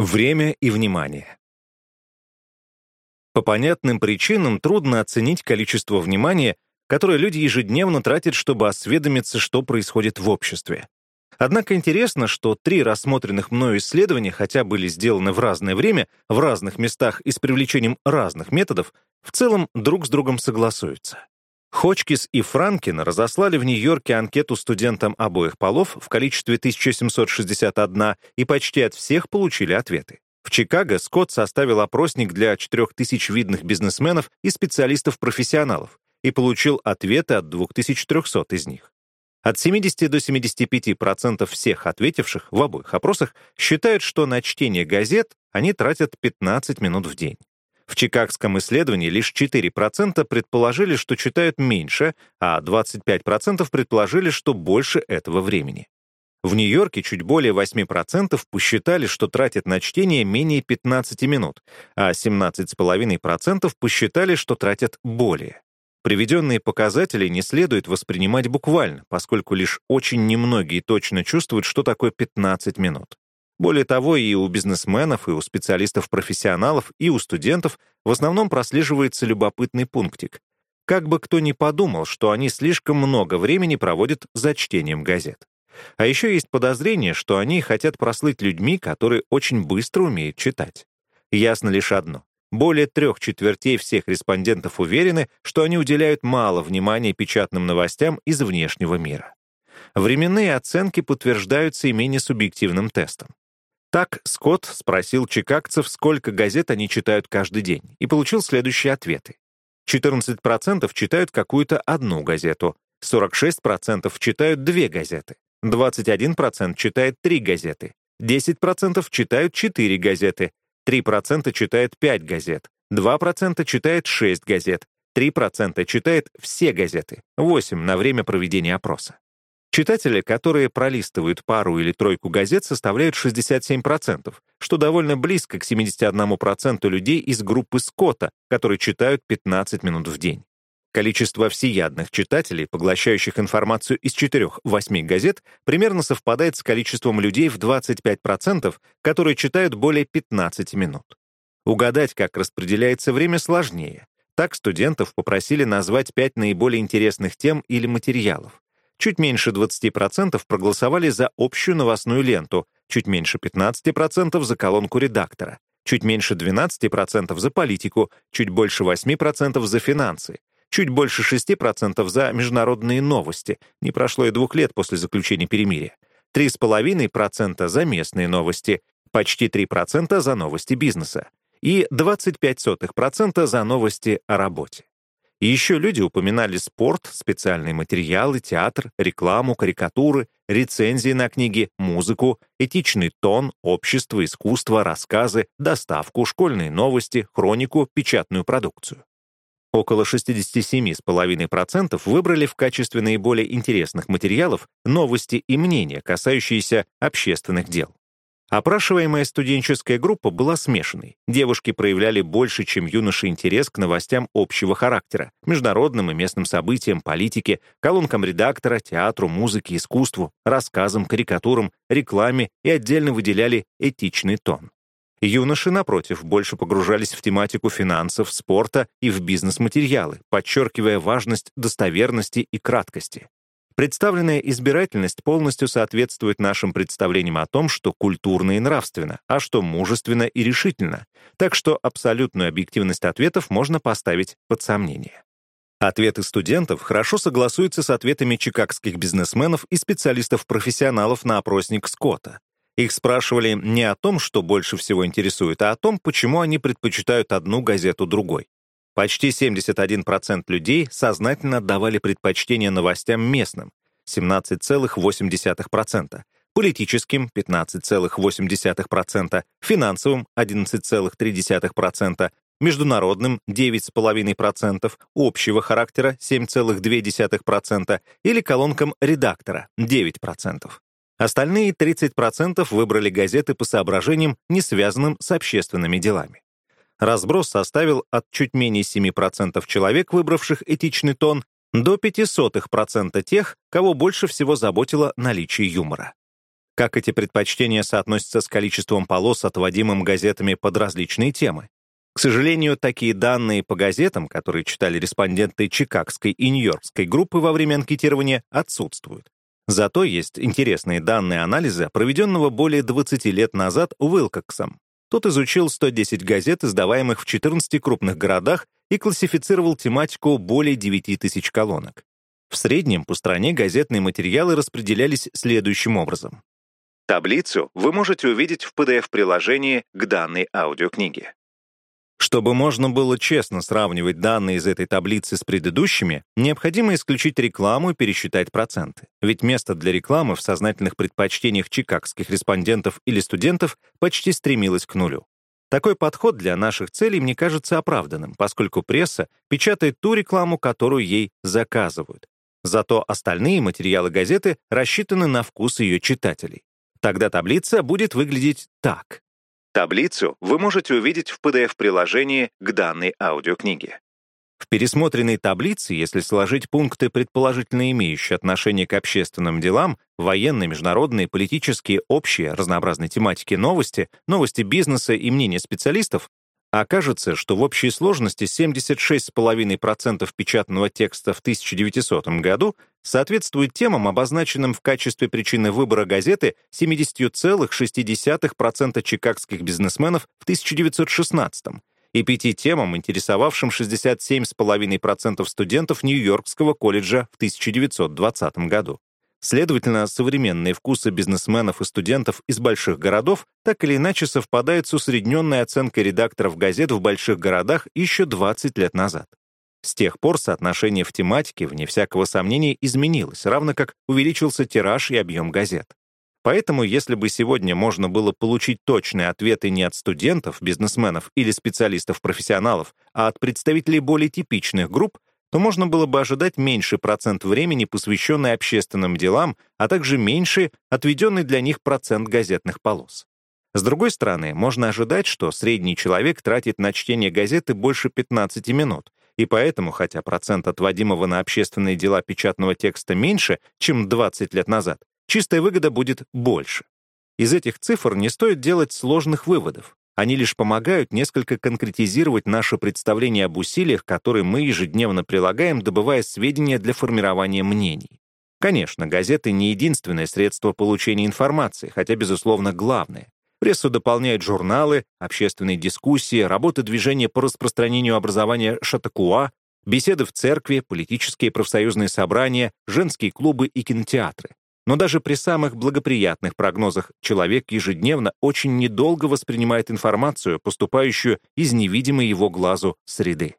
Время и внимание. По понятным причинам трудно оценить количество внимания, которое люди ежедневно тратят, чтобы осведомиться, что происходит в обществе. Однако интересно, что три рассмотренных мною исследования, хотя были сделаны в разное время, в разных местах и с привлечением разных методов, в целом друг с другом согласуются. Хочкис и Франкин разослали в Нью-Йорке анкету студентам обоих полов в количестве 1761 и почти от всех получили ответы. В Чикаго Скотт составил опросник для 4000 видных бизнесменов и специалистов-профессионалов и получил ответы от 2300 из них. От 70 до 75% всех ответивших в обоих опросах считают, что на чтение газет они тратят 15 минут в день. В чикагском исследовании лишь 4% предположили, что читают меньше, а 25% предположили, что больше этого времени. В Нью-Йорке чуть более 8% посчитали, что тратят на чтение менее 15 минут, а 17,5% посчитали, что тратят более. Приведенные показатели не следует воспринимать буквально, поскольку лишь очень немногие точно чувствуют, что такое 15 минут. Более того, и у бизнесменов, и у специалистов-профессионалов, и у студентов в основном прослеживается любопытный пунктик. Как бы кто ни подумал, что они слишком много времени проводят за чтением газет. А еще есть подозрение, что они хотят прослыть людьми, которые очень быстро умеют читать. Ясно лишь одно. Более трех четвертей всех респондентов уверены, что они уделяют мало внимания печатным новостям из внешнего мира. Временные оценки подтверждаются и менее субъективным тестом. Так Скотт спросил чикагцев, сколько газет они читают каждый день, и получил следующие ответы. 14% читают какую-то одну газету, 46% читают две газеты, 21% читает три газеты, 10% читают четыре газеты, 3% читает пять газет, 2% читает шесть газет, 3% читает все газеты, 8% на время проведения опроса. Читатели, которые пролистывают пару или тройку газет, составляют 67%, что довольно близко к 71% людей из группы Скотта, которые читают 15 минут в день. Количество всеядных читателей, поглощающих информацию из 4-8 газет, примерно совпадает с количеством людей в 25%, которые читают более 15 минут. Угадать, как распределяется время, сложнее. Так студентов попросили назвать 5 наиболее интересных тем или материалов. Чуть меньше 20% проголосовали за общую новостную ленту, чуть меньше 15% за колонку редактора, чуть меньше 12% за политику, чуть больше 8% за финансы, чуть больше 6% за международные новости, не прошло и двух лет после заключения перемирия, 3,5% за местные новости, почти 3% за новости бизнеса и 25% за новости о работе. И еще люди упоминали спорт, специальные материалы, театр, рекламу, карикатуры, рецензии на книги, музыку, этичный тон, общество, искусство, рассказы, доставку, школьные новости, хронику, печатную продукцию. Около 67,5% выбрали в качестве наиболее интересных материалов новости и мнения, касающиеся общественных дел. Опрашиваемая студенческая группа была смешанной. Девушки проявляли больше, чем юноши, интерес к новостям общего характера, международным и местным событиям, политике, колонкам редактора, театру, музыке, искусству, рассказам, карикатурам, рекламе и отдельно выделяли этичный тон. Юноши, напротив, больше погружались в тематику финансов, спорта и в бизнес-материалы, подчеркивая важность достоверности и краткости. Представленная избирательность полностью соответствует нашим представлениям о том, что культурно и нравственно, а что мужественно и решительно, так что абсолютную объективность ответов можно поставить под сомнение. Ответы студентов хорошо согласуются с ответами чикагских бизнесменов и специалистов-профессионалов на опросник Скотта. Их спрашивали не о том, что больше всего интересует, а о том, почему они предпочитают одну газету другой. Почти 71% людей сознательно отдавали предпочтение новостям местным, 17,8%, политическим — 15,8%, финансовым — 11,3%, международным — 9,5%, общего характера — 7,2% или колонкам редактора — 9%. Остальные 30% выбрали газеты по соображениям, не связанным с общественными делами. Разброс составил от чуть менее 7% человек, выбравших этичный тон, до 0,05% тех, кого больше всего заботило наличие юмора. Как эти предпочтения соотносятся с количеством полос, отводимым газетами под различные темы? К сожалению, такие данные по газетам, которые читали респонденты Чикагской и Нью-Йоркской группы во время анкетирования, отсутствуют. Зато есть интересные данные анализа, проведенного более 20 лет назад Уилкоксом. Тот изучил 110 газет, издаваемых в 14 крупных городах, и классифицировал тематику более 9 тысяч колонок. В среднем по стране газетные материалы распределялись следующим образом. Таблицу вы можете увидеть в PDF-приложении к данной аудиокниге. Чтобы можно было честно сравнивать данные из этой таблицы с предыдущими, необходимо исключить рекламу и пересчитать проценты. Ведь место для рекламы в сознательных предпочтениях чикагских респондентов или студентов почти стремилось к нулю. Такой подход для наших целей мне кажется оправданным, поскольку пресса печатает ту рекламу, которую ей заказывают. Зато остальные материалы газеты рассчитаны на вкус ее читателей. Тогда таблица будет выглядеть так. Таблицу вы можете увидеть в PDF-приложении к данной аудиокниге. В пересмотренной таблице, если сложить пункты, предположительно имеющие отношение к общественным делам, военные, международные, политические, общие, разнообразной тематики новости, новости бизнеса и мнения специалистов, Окажется, что в общей сложности 76,5% печатного текста в 1900 году соответствует темам, обозначенным в качестве причины выбора газеты 70,6% чикагских бизнесменов в 1916 и пяти темам, интересовавшим 67,5% студентов Нью-Йоркского колледжа в 1920 году. Следовательно, современные вкусы бизнесменов и студентов из больших городов так или иначе совпадают с усредненной оценкой редакторов газет в больших городах еще 20 лет назад. С тех пор соотношение в тематике, вне всякого сомнения, изменилось, равно как увеличился тираж и объем газет. Поэтому, если бы сегодня можно было получить точные ответы не от студентов, бизнесменов или специалистов-профессионалов, а от представителей более типичных групп, то можно было бы ожидать меньше процент времени, посвященный общественным делам, а также меньше отведенный для них процент газетных полос. С другой стороны, можно ожидать, что средний человек тратит на чтение газеты больше 15 минут, и поэтому, хотя процент отводимого на общественные дела печатного текста меньше, чем 20 лет назад, чистая выгода будет больше. Из этих цифр не стоит делать сложных выводов. Они лишь помогают несколько конкретизировать наше представление об усилиях, которые мы ежедневно прилагаем, добывая сведения для формирования мнений. Конечно, газеты не единственное средство получения информации, хотя, безусловно, главное. Прессу дополняют журналы, общественные дискуссии, работы движения по распространению образования Шатакуа, беседы в церкви, политические и профсоюзные собрания, женские клубы и кинотеатры. Но даже при самых благоприятных прогнозах человек ежедневно очень недолго воспринимает информацию, поступающую из невидимой его глазу среды.